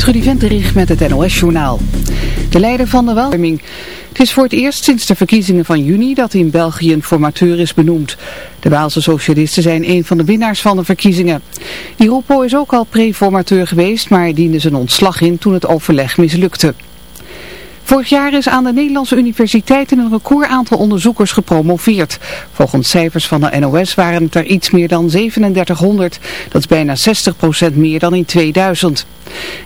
Trudy Venterich met het NOS-journaal. De leider van de welwarming. Het is voor het eerst sinds de verkiezingen van juni dat in België een formateur is benoemd. De Waalse socialisten zijn een van de winnaars van de verkiezingen. Di Rupo is ook al preformateur geweest, maar diende zijn ontslag in toen het overleg mislukte. Vorig jaar is aan de Nederlandse universiteiten een record aantal onderzoekers gepromoveerd. Volgens cijfers van de NOS waren het er iets meer dan 3700. Dat is bijna 60% meer dan in 2000.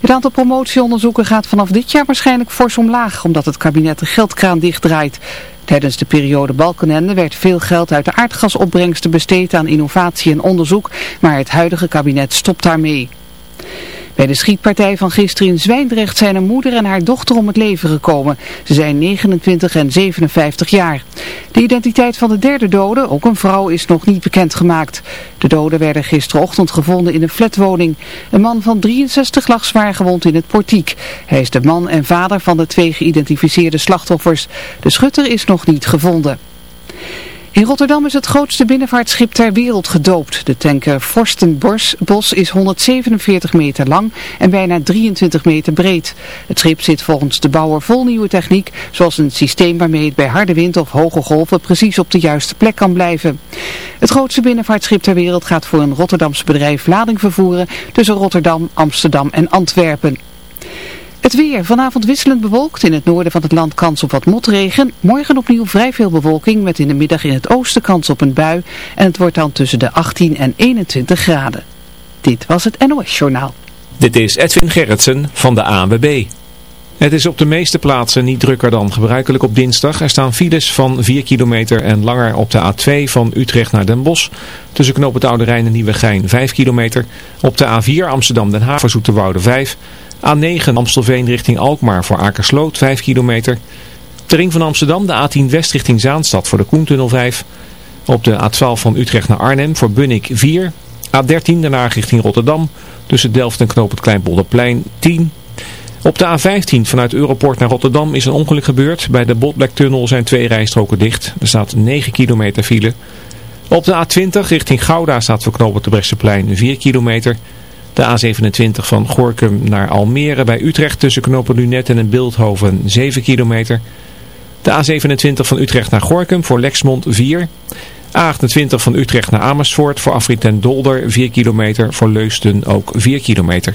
Het aantal promotieonderzoeken gaat vanaf dit jaar waarschijnlijk fors omlaag, omdat het kabinet de geldkraan dichtdraait. Tijdens de periode Balkenende werd veel geld uit de aardgasopbrengsten besteed aan innovatie en onderzoek, maar het huidige kabinet stopt daarmee. Bij de schietpartij van gisteren in Zwijndrecht zijn een moeder en haar dochter om het leven gekomen. Ze zijn 29 en 57 jaar. De identiteit van de derde dode, ook een vrouw, is nog niet bekendgemaakt. De doden werden gisterochtend gevonden in een flatwoning. Een man van 63 lag zwaar gewond in het portiek. Hij is de man en vader van de twee geïdentificeerde slachtoffers. De schutter is nog niet gevonden. In Rotterdam is het grootste binnenvaartschip ter wereld gedoopt. De tanker Forstenbos is 147 meter lang en bijna 23 meter breed. Het schip zit volgens de bouwer vol nieuwe techniek, zoals een systeem waarmee het bij harde wind of hoge golven precies op de juiste plek kan blijven. Het grootste binnenvaartschip ter wereld gaat voor een Rotterdamse bedrijf lading vervoeren tussen Rotterdam, Amsterdam en Antwerpen. Het weer. Vanavond wisselend bewolkt. In het noorden van het land kans op wat motregen. Morgen opnieuw vrij veel bewolking met in de middag in het oosten kans op een bui. En het wordt dan tussen de 18 en 21 graden. Dit was het NOS Journaal. Dit is Edwin Gerritsen van de ANWB. Het is op de meeste plaatsen niet drukker dan gebruikelijk op dinsdag. Er staan files van 4 kilometer en langer op de A2 van Utrecht naar Den Bosch. Tussen Knoop het Oude Rijn en Nieuwegein 5 kilometer. Op de A4 Amsterdam-Den Haag voor Zoeterwoude 5 A9 Amstelveen richting Alkmaar voor Akersloot 5 kilometer. De ring van Amsterdam, de A10 West richting Zaanstad voor de Koentunnel 5. Op de A12 van Utrecht naar Arnhem voor Bunnik 4. A13 daarna richting Rotterdam tussen Delft en Knoop het Kleinpolderplein 10. Op de A15 vanuit Europort naar Rotterdam is een ongeluk gebeurd. Bij de Botlektunnel zijn twee rijstroken dicht. Er staat 9 kilometer file. Op de A20 richting Gouda staat voor Knoop het Brechtseplein 4 kilometer. De A27 van Gorkum naar Almere bij Utrecht tussen knopen Lunetten en Beeldhoven 7 kilometer. De A27 van Utrecht naar Gorkum voor Lexmond 4. A28 van Utrecht naar Amersfoort voor Afrit en Dolder 4 kilometer. Voor Leusden ook 4 kilometer.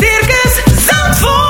Circus Zandvoort.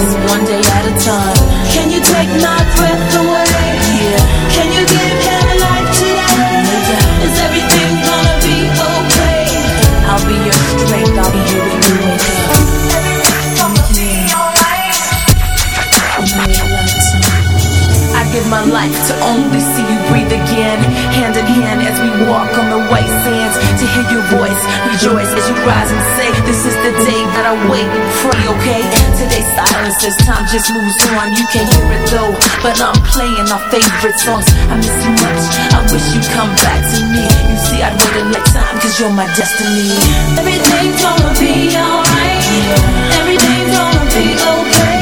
One day at a time. Can you take my breath away? Yeah. Can you give him life today? Is everything gonna be okay? I'll be your strength, I'll be here when you wake up. Give my life to only see you breathe again. Hand in hand as we walk on the white sands. To hear your voice, rejoice as you rise and say, This is the day that I wait and pray, okay? Today's as time just moves on. You can't hear it though, but I'm playing our favorite songs. I miss you much, I wish you'd come back to me. You see, I'd wait a lifetime, cause you're my destiny. Everything's gonna be alright. Everything's gonna be okay.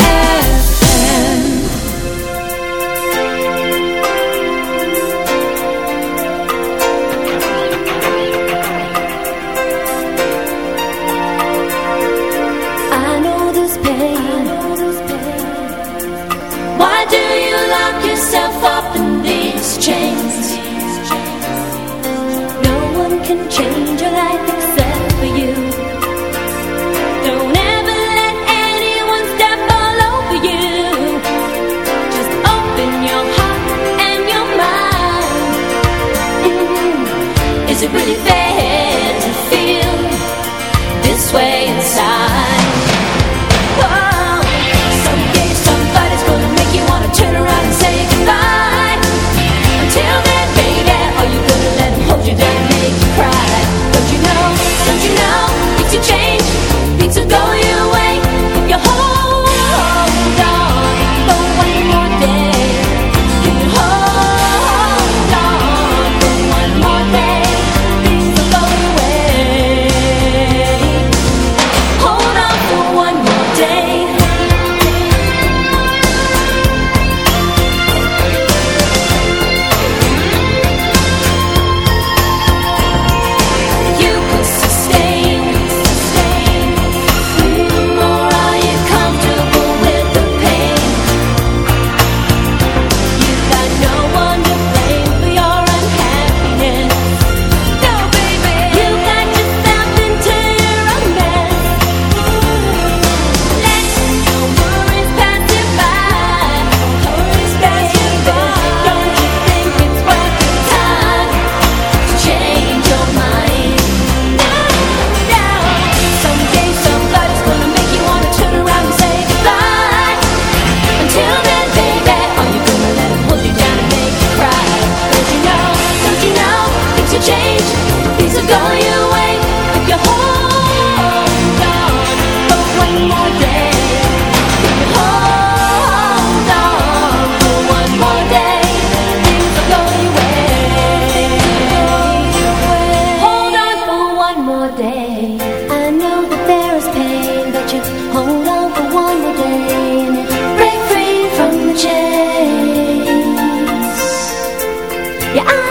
也爱。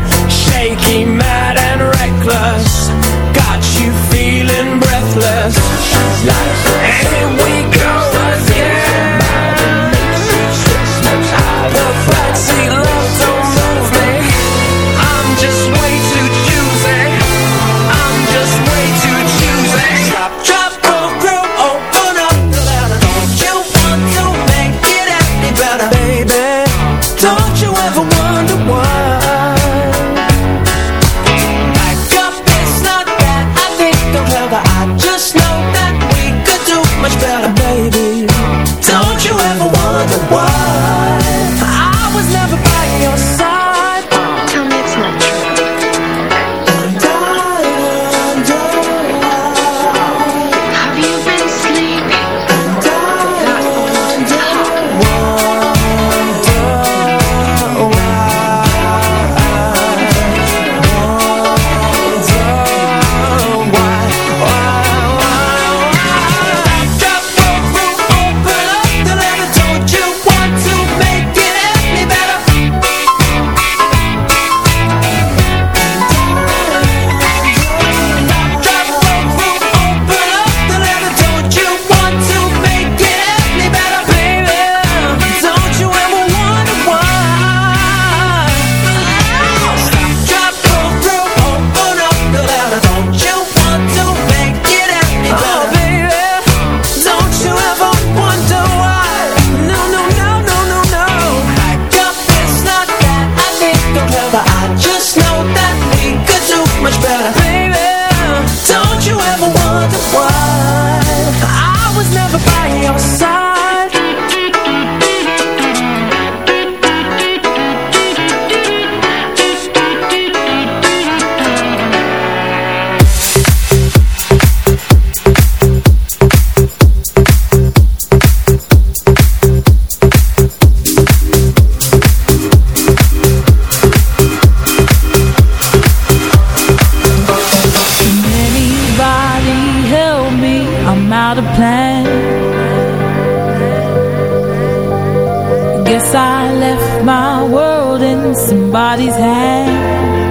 my world in somebody's hand.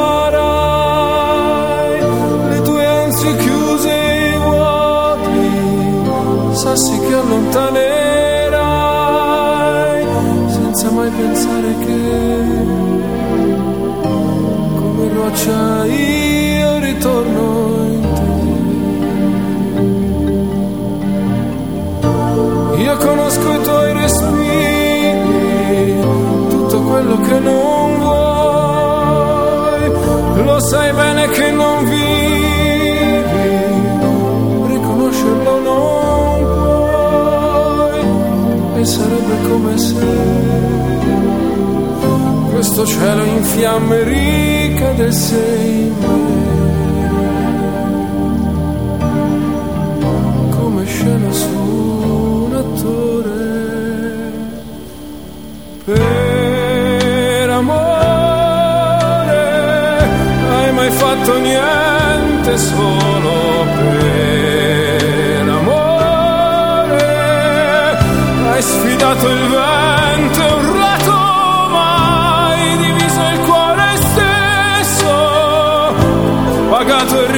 faccia io ritorno in te. Io conosco i tuoi respiri, tutto quello che non questo cielo in fiamme ricca del sei come scena su un attore. Per amore hai mai fatto niente solo per amore? Hai sfidato il vento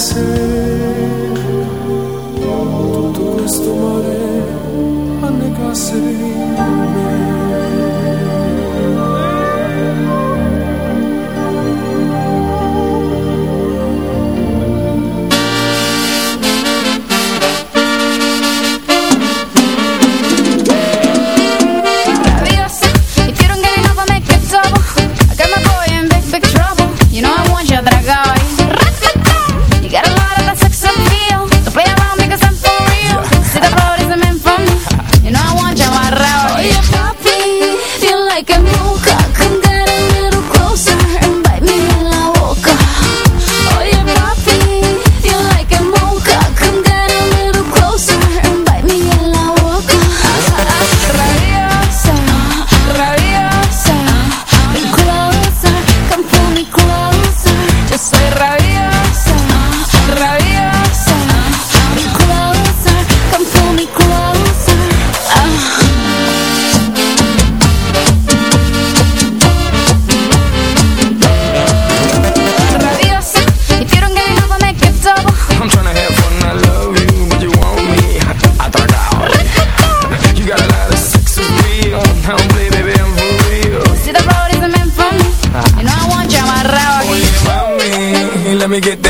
listen. Let me get that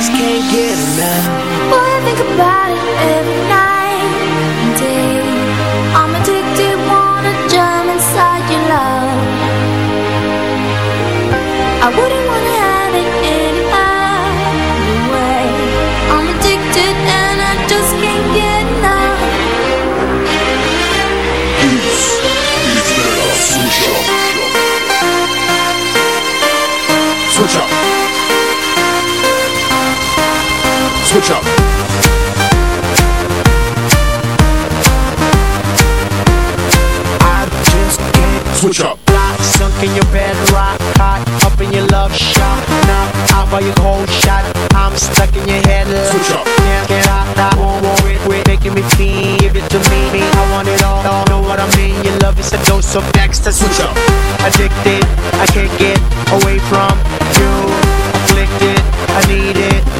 Just can't get enough. Boy, I think about it every Switch up. I just can't Switch up. Fly, sunk in your bed, rock hot, up in your love shot. Now out by your cold shot, I'm stuck in your head. Switch up. Can't get out, I won't worry, quit making me feel. Give it to me, I want it all, all. Know what I mean? Your love is a dose of next Switch up. Addicted, I can't get away from you. Afflicted, I need it,